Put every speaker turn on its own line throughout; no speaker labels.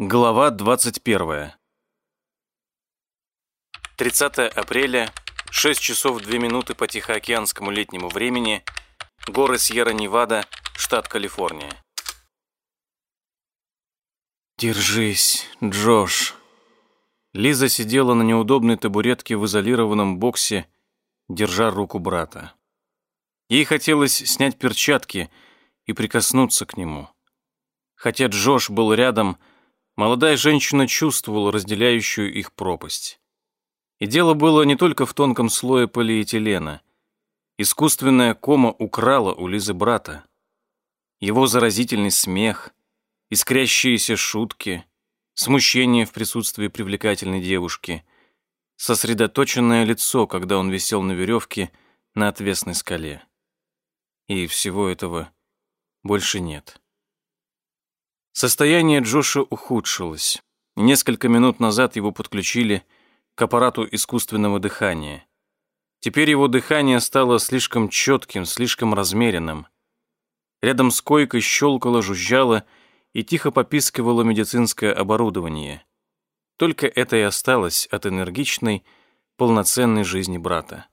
Глава 21. 30 апреля, 6 часов 2 минуты по Тихоокеанскому летнему времени, горы Сьерра-Невада, штат Калифорния. «Держись, Джош!» Лиза сидела на неудобной табуретке в изолированном боксе, держа руку брата. Ей хотелось снять перчатки и прикоснуться к нему. Хотя Джош был рядом, молодая женщина чувствовала разделяющую их пропасть. И дело было не только в тонком слое полиэтилена. Искусственная кома украла у Лизы брата. Его заразительный смех, искрящиеся шутки, смущение в присутствии привлекательной девушки, сосредоточенное лицо, когда он висел на веревке на отвесной скале. И всего этого больше нет. Состояние Джоша ухудшилось. Несколько минут назад его подключили к аппарату искусственного дыхания. Теперь его дыхание стало слишком четким, слишком размеренным. Рядом с койкой щелкало, жужжало и тихо попискивало медицинское оборудование. Только это и осталось от энергичной, полноценной жизни брата.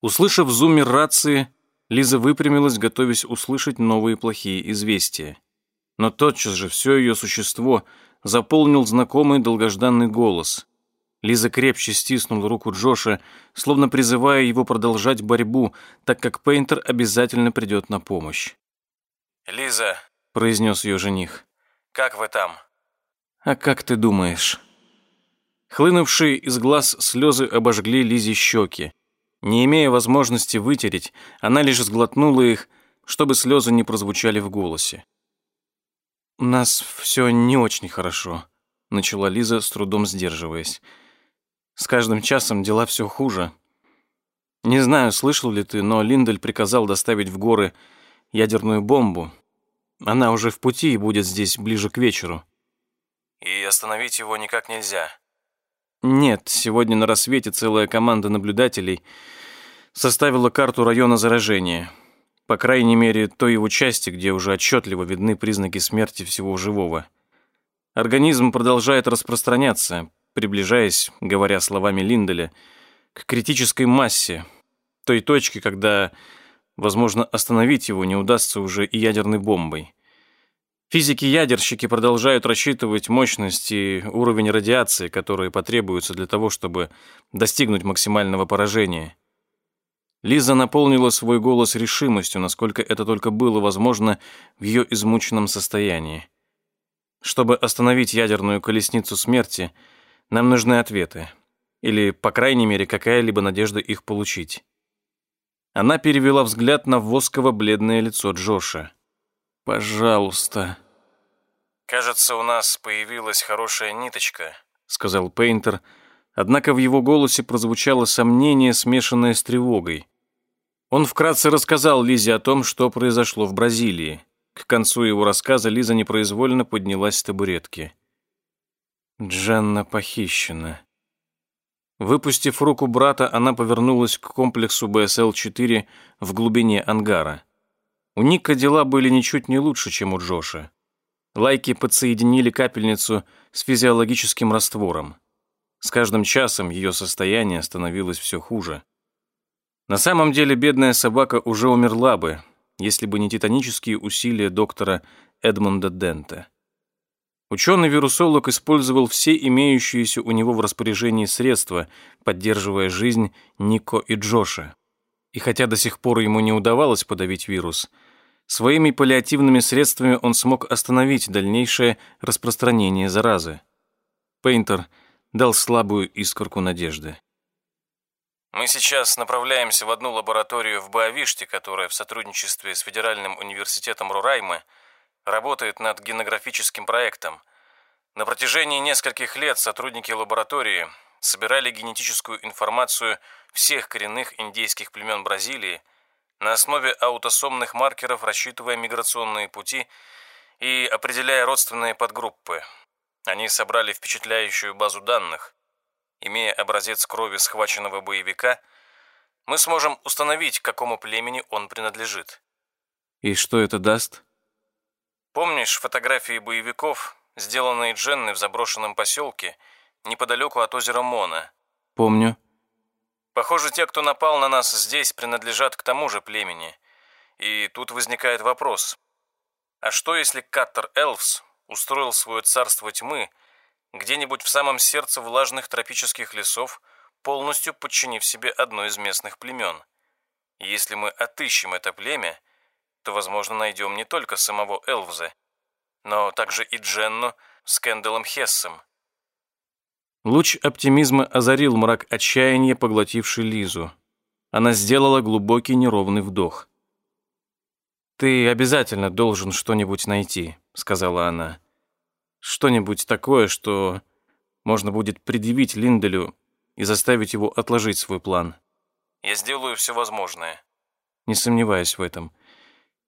Услышав зуммер рации, Лиза выпрямилась, готовясь услышать новые плохие известия но тотчас же все ее существо заполнил знакомый долгожданный голос. Лиза крепче стиснула руку Джоша, словно призывая его продолжать борьбу, так как Пейнтер обязательно придет на помощь.
«Лиза», —
произнес ее жених, —
«как вы там?»
«А как ты думаешь?» Хлынувшие из глаз слезы обожгли Лизе щеки. Не имея возможности вытереть, она лишь сглотнула их, чтобы слезы не прозвучали в голосе. «У нас все не очень хорошо», — начала Лиза, с трудом сдерживаясь. «С каждым часом дела все хуже. Не знаю, слышал ли ты, но Линдель приказал доставить в горы ядерную бомбу. Она уже в пути и будет здесь ближе к вечеру».
«И остановить его никак нельзя?»
«Нет, сегодня на рассвете целая команда наблюдателей составила карту района заражения». По крайней мере, той его части, где уже отчетливо видны признаки смерти всего живого. Организм продолжает распространяться, приближаясь, говоря словами Линделя, к критической массе, той точке, когда, возможно, остановить его не удастся уже и ядерной бомбой. Физики-ядерщики продолжают рассчитывать мощность и уровень радиации, которые потребуются для того, чтобы достигнуть максимального поражения. Лиза наполнила свой голос решимостью, насколько это только было возможно в ее измученном состоянии. Чтобы остановить ядерную колесницу смерти, нам нужны ответы. Или, по крайней мере, какая-либо надежда их получить. Она перевела взгляд на восково-бледное лицо Джоша. «Пожалуйста».
«Кажется, у нас появилась хорошая ниточка», —
сказал Пейнтер, — Однако в его голосе прозвучало сомнение, смешанное с тревогой. Он вкратце рассказал Лизе о том, что произошло в Бразилии. К концу его рассказа Лиза непроизвольно поднялась с табуретки. Дженна похищена. Выпустив руку брата, она повернулась к комплексу БСЛ-4 в глубине ангара. У Ника дела были ничуть не лучше, чем у Джоша. Лайки подсоединили капельницу с физиологическим раствором. С каждым часом ее состояние становилось все хуже. На самом деле бедная собака уже умерла бы, если бы не титанические усилия доктора Эдмунда Дента. Ученый-вирусолог использовал все имеющиеся у него в распоряжении средства, поддерживая жизнь Нико и Джоша. И хотя до сих пор ему не удавалось подавить вирус, своими паллиативными средствами он смог остановить дальнейшее распространение заразы. Пейнтер – дал слабую искорку надежды.
Мы сейчас направляемся в одну лабораторию в Боавиште, которая в сотрудничестве с Федеральным университетом Рураймы работает над генографическим проектом. На протяжении нескольких лет сотрудники лаборатории собирали генетическую информацию всех коренных индейских племен Бразилии на основе аутосомных маркеров, рассчитывая миграционные пути и определяя родственные подгруппы. Они собрали впечатляющую базу данных. Имея образец крови схваченного боевика, мы сможем установить, к какому племени он принадлежит.
И что это даст?
Помнишь фотографии боевиков, сделанные Дженной в заброшенном поселке неподалеку от озера Мона.
Помню.
Похоже, те, кто напал на нас здесь, принадлежат к тому же племени. И тут возникает вопрос. А что, если Каттер Элвс устроил свое царство тьмы где-нибудь в самом сердце влажных тропических лесов, полностью подчинив себе одно из местных племен? Если мы отыщем это племя, то, возможно, найдем не только самого Элвза, но также и Дженну с Кенделом Хессом.
Луч оптимизма озарил мрак отчаяния, поглотивший Лизу. Она сделала глубокий неровный вдох. «Ты обязательно должен что-нибудь найти», — сказала она. «Что-нибудь такое, что можно будет предъявить Линделю и заставить его отложить свой план».
«Я сделаю все возможное».
«Не сомневаюсь в этом.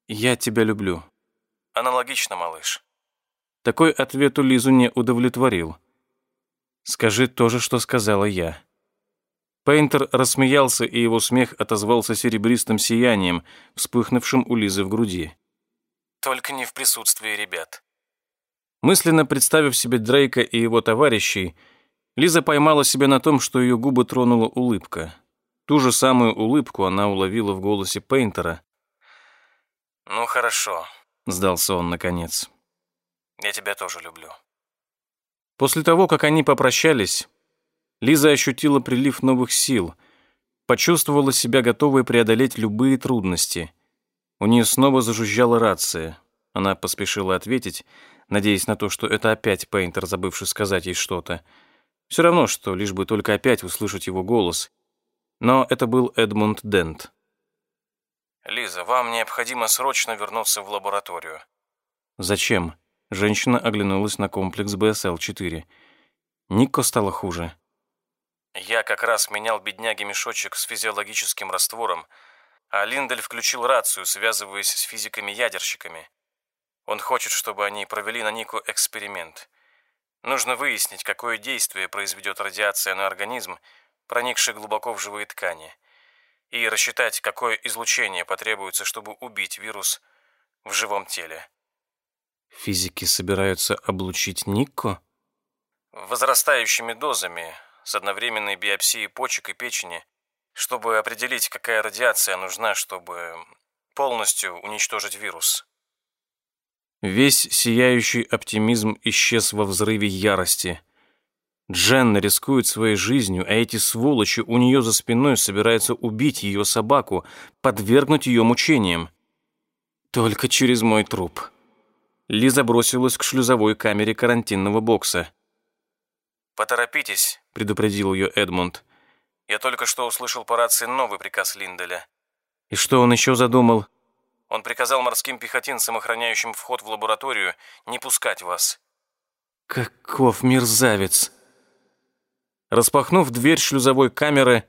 Я тебя люблю».
«Аналогично, малыш».
Такой ответ у Лизу не удовлетворил. «Скажи то же, что сказала я». Пейнтер рассмеялся, и его смех отозвался серебристым сиянием, вспыхнувшим у Лизы в груди.
«Только не в присутствии ребят».
Мысленно представив себе Дрейка и его товарищей, Лиза поймала себя на том, что ее губы тронула улыбка. Ту же самую улыбку она уловила в голосе Пейнтера.
«Ну хорошо», —
сдался он наконец.
«Я тебя тоже люблю».
После того, как они попрощались, Лиза ощутила прилив новых сил, почувствовала себя готовой преодолеть любые трудности. У нее снова зажужжала рация. Она поспешила ответить, надеясь на то, что это опять Пейнтер, забывший сказать ей что-то. Все равно, что лишь бы только опять услышать его голос. Но это был Эдмунд Дент.
«Лиза, вам необходимо срочно вернуться в лабораторию».
«Зачем?» Женщина оглянулась на комплекс БСЛ-4. Никко стало хуже.
Я как раз менял бедняге мешочек с физиологическим раствором, а Линдель включил рацию, связываясь с физиками-ядерщиками. Он хочет, чтобы они провели на Нику эксперимент. Нужно выяснить, какое действие произведет радиация на организм, проникший глубоко в живые ткани, и рассчитать, какое излучение потребуется, чтобы убить вирус в живом теле.
Физики собираются облучить Никко?
Возрастающими дозами, с одновременной биопсией почек и печени, чтобы определить, какая радиация нужна, чтобы полностью уничтожить вирус.
Весь сияющий оптимизм исчез во взрыве ярости. Дженна рискует своей жизнью, а эти сволочи у нее за спиной собираются убить ее собаку, подвергнуть ее мучениям. Только через мой труп. Лиза бросилась к шлюзовой камере карантинного бокса.
«Поторопитесь», —
предупредил ее Эдмунд.
«Я только что услышал по рации новый приказ Линделя».
«И что он еще задумал?»
«Он приказал морским пехотинцам, охраняющим вход в лабораторию, не пускать вас».
«Каков мерзавец!» Распахнув дверь шлюзовой камеры,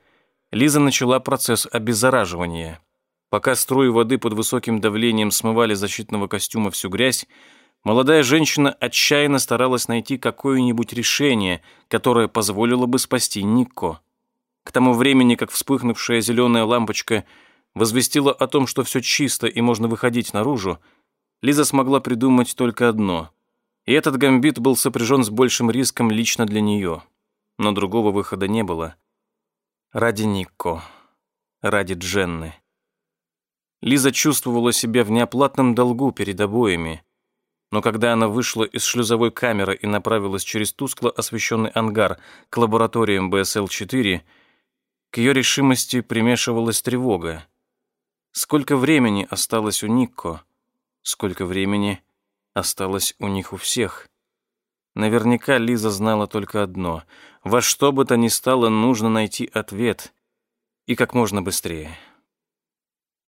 Лиза начала процесс обеззараживания. Пока струи воды под высоким давлением смывали защитного костюма всю грязь, Молодая женщина отчаянно старалась найти какое-нибудь решение, которое позволило бы спасти Никко. К тому времени, как вспыхнувшая зеленая лампочка возвестила о том, что все чисто и можно выходить наружу, Лиза смогла придумать только одно. И этот гамбит был сопряжен с большим риском лично для нее. Но другого выхода не было. Ради Никко. Ради Дженны. Лиза чувствовала себя в неоплатном долгу перед обоими но когда она вышла из шлюзовой камеры и направилась через тускло освещенный ангар к лабораториям БСЛ-4, к ее решимости примешивалась тревога. Сколько времени осталось у Никко? Сколько времени осталось у них у всех? Наверняка Лиза знала только одно. Во что бы то ни стало, нужно найти ответ. И как можно быстрее.